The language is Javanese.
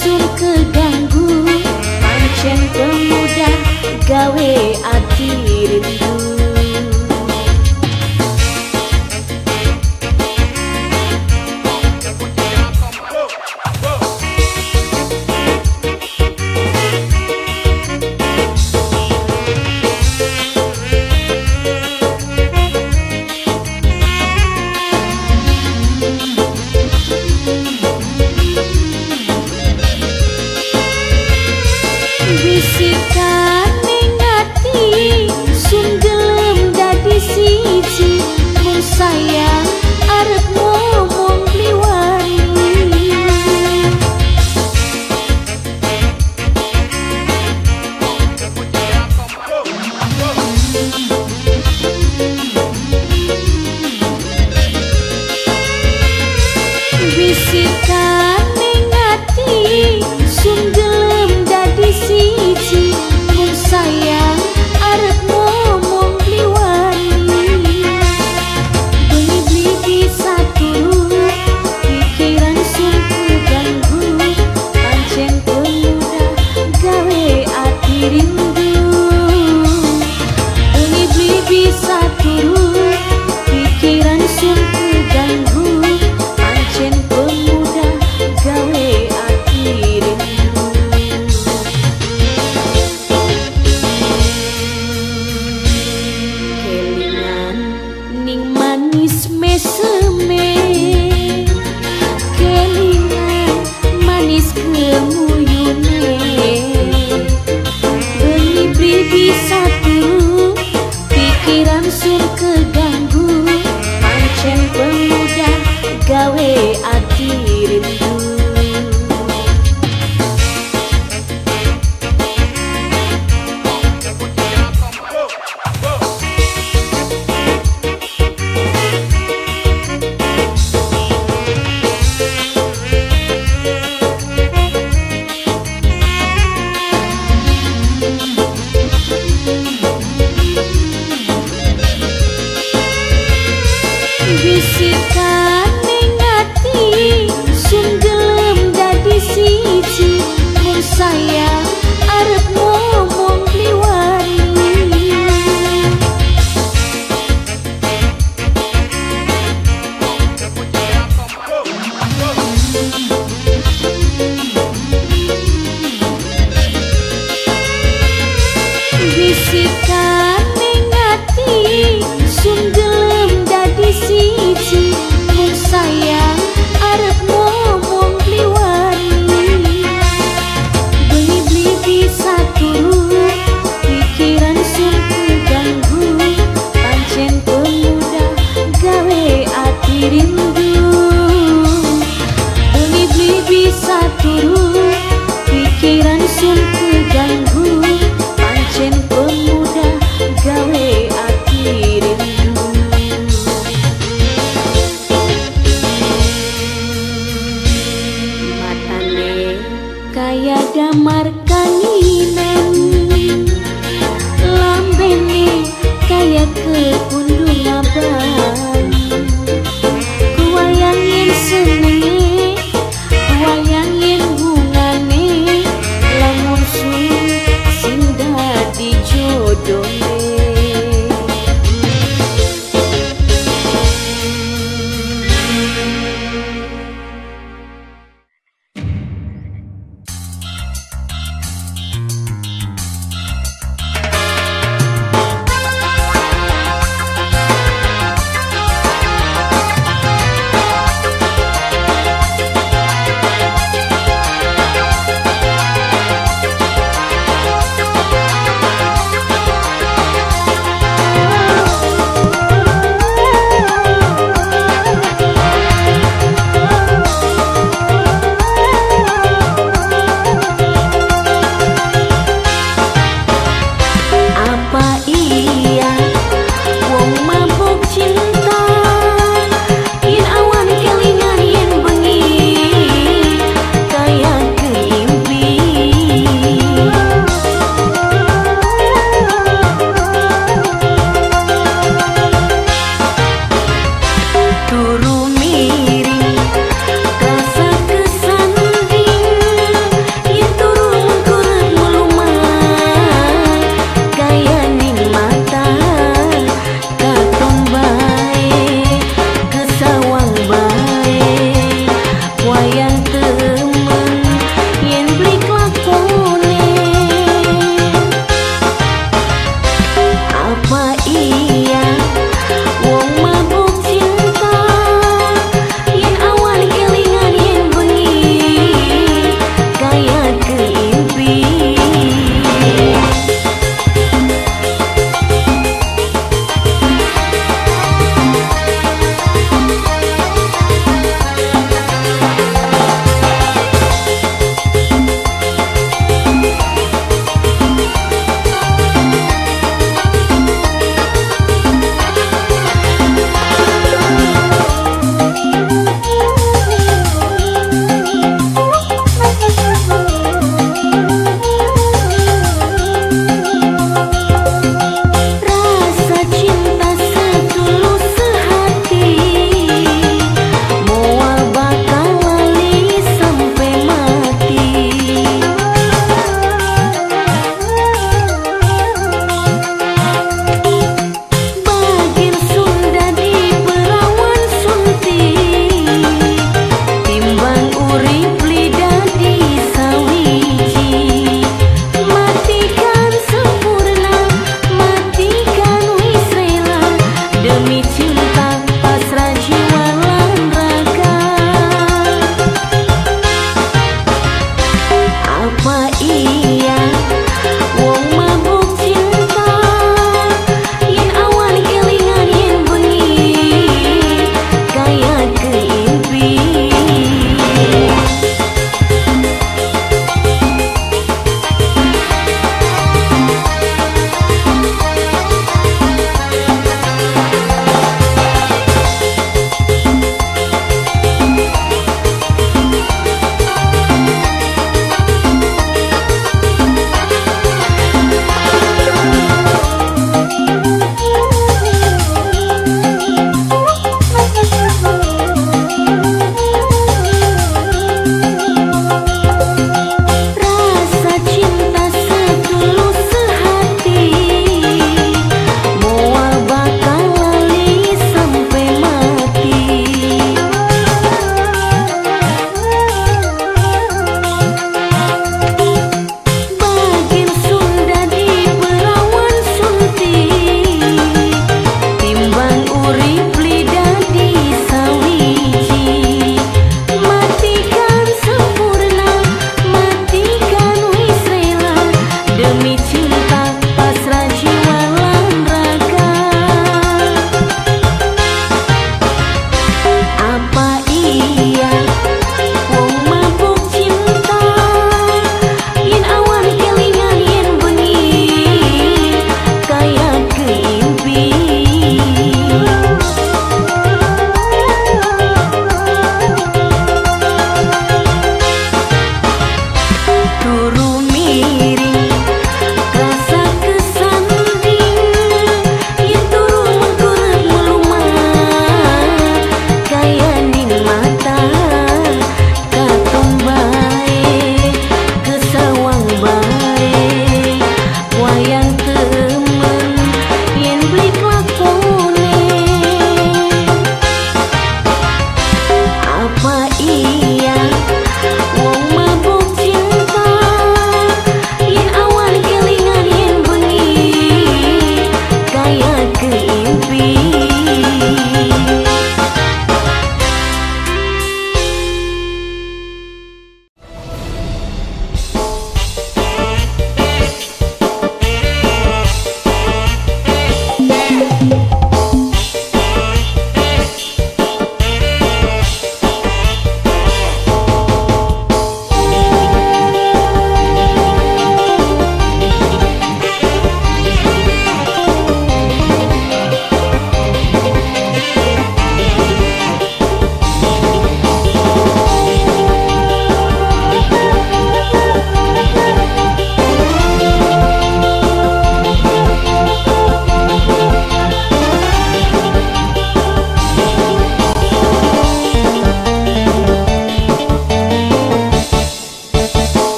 kasur keganggu Pancen pemuda gawe ati rindu.